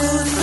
Oh.